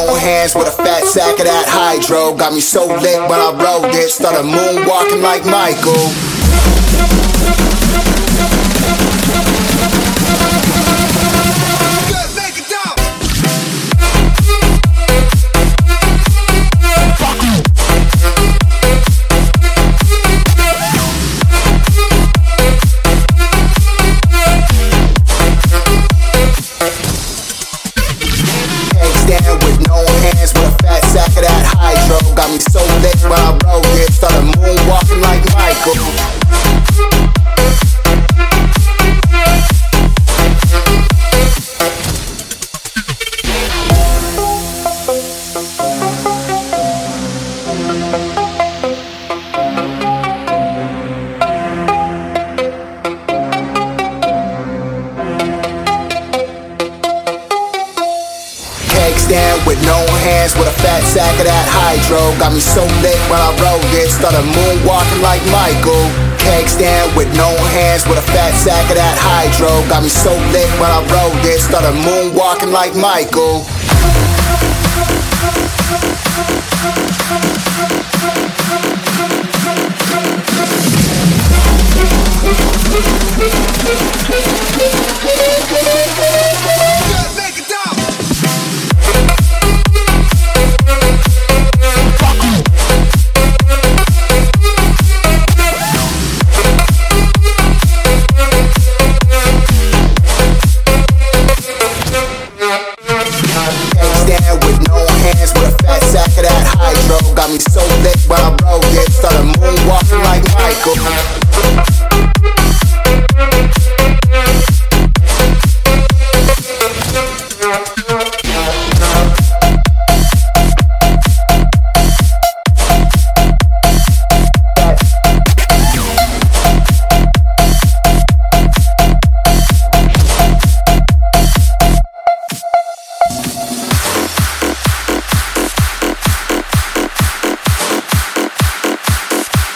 hands with a fat sack of that hydro. Got me so lit when I rode it. Started moonwalking like Michael. Stand with no hands with a fat sack of that hydro. Got me so lit when I rode it. Started moonwalking Cake stand with no hands with a fat sack of that hydro. Got me so lit when I rode it. Started moonwalking like Michael. Cake stand with no hands with a fat sack of that hydro. Got me so lit when I rode it. Started moonwalking like Michael.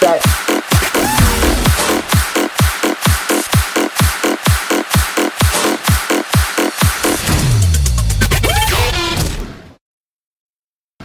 that.